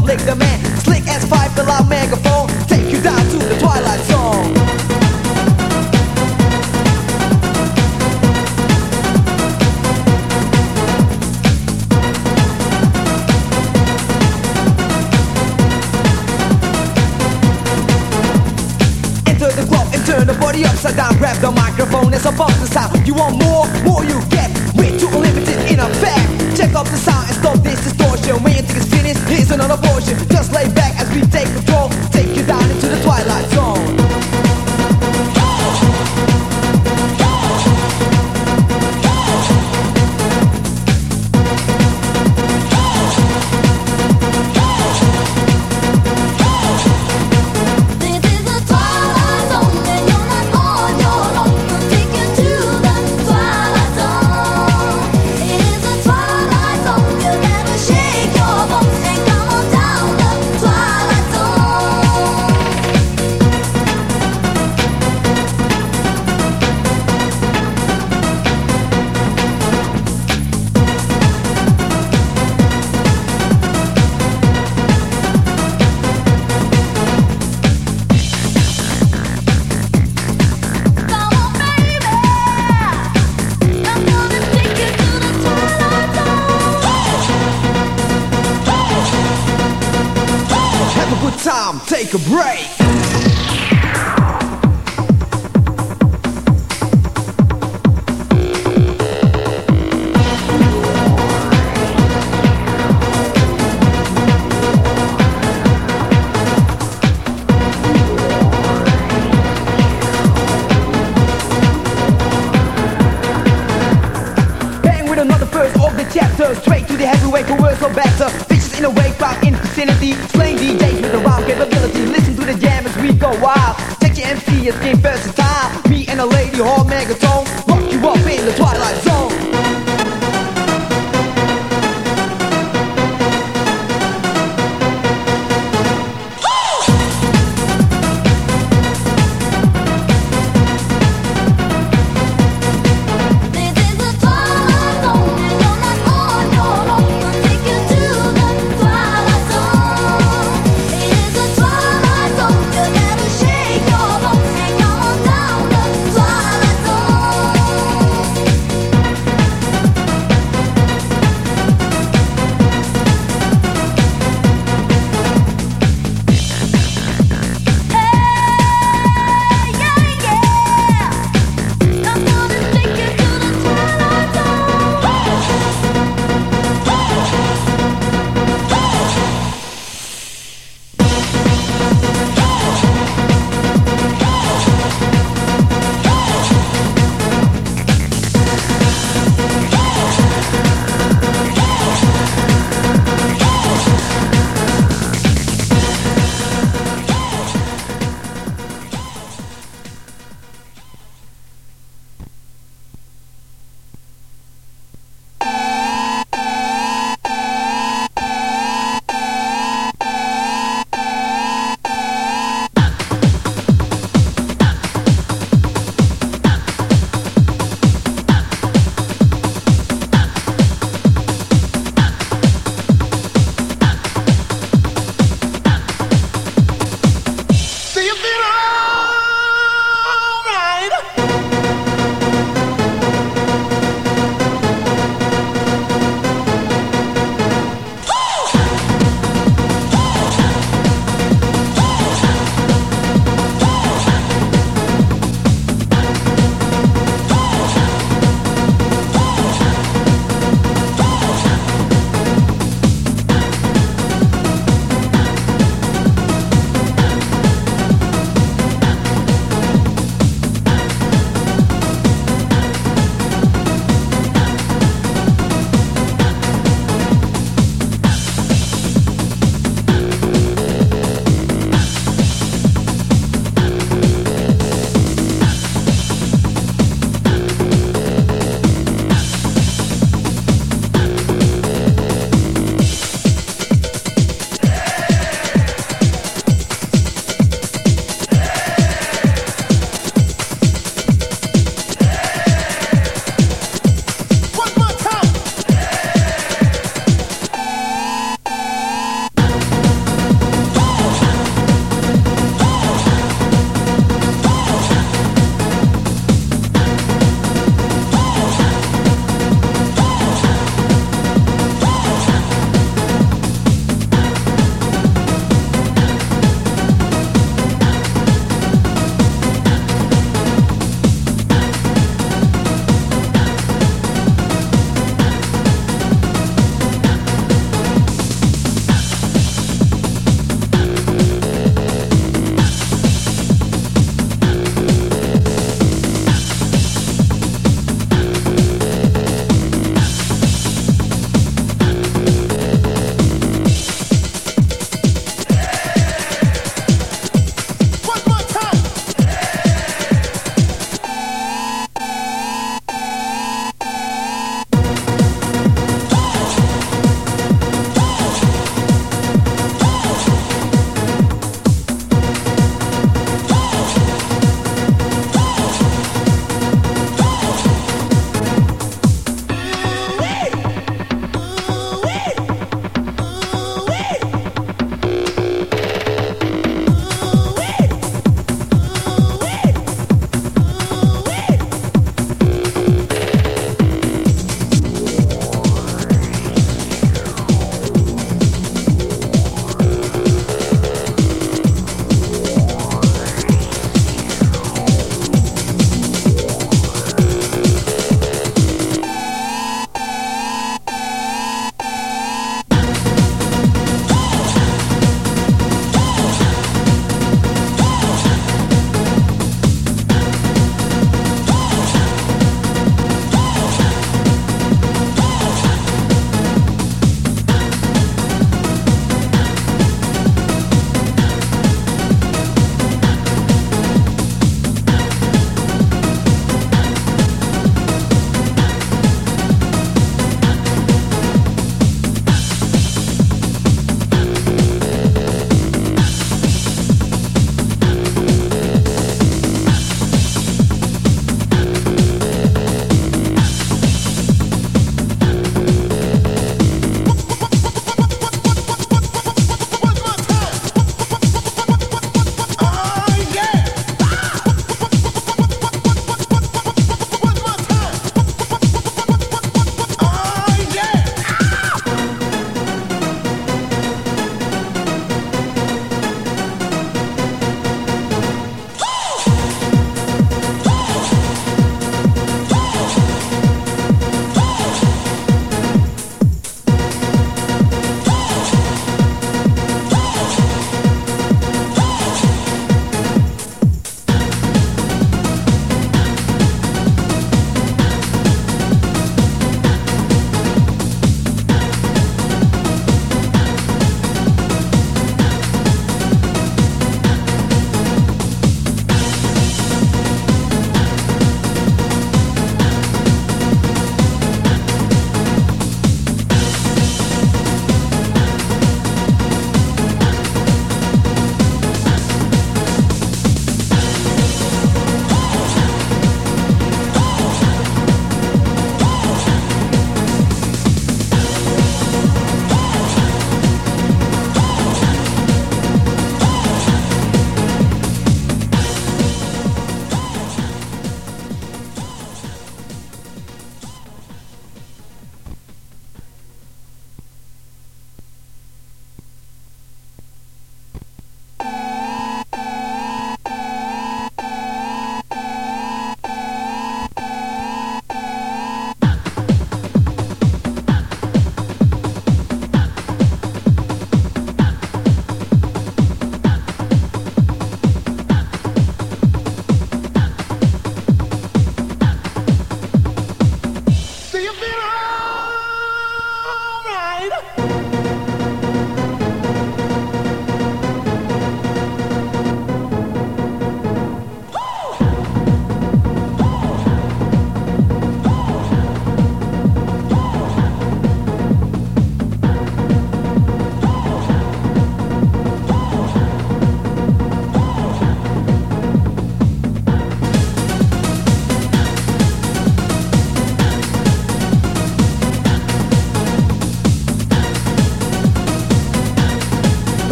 of public demand. Slick as five, the loud megaphone. Take you down to the twilight zone. Enter the club and turn the body upside down. Grab the microphone, it's about the sound. You want more? More you get. Way too unlimited in effect. Check out the sound and stop this distortion. When you think it's finished, here's another portion time, take a break. Bang with another verse of the chapter Straight to the heavyweight, the words are better in a wake in vicinity Slaying DJs with around capability Listen to the jam as we go wild. Check your MC as game versatile. Me and a lady hall megatone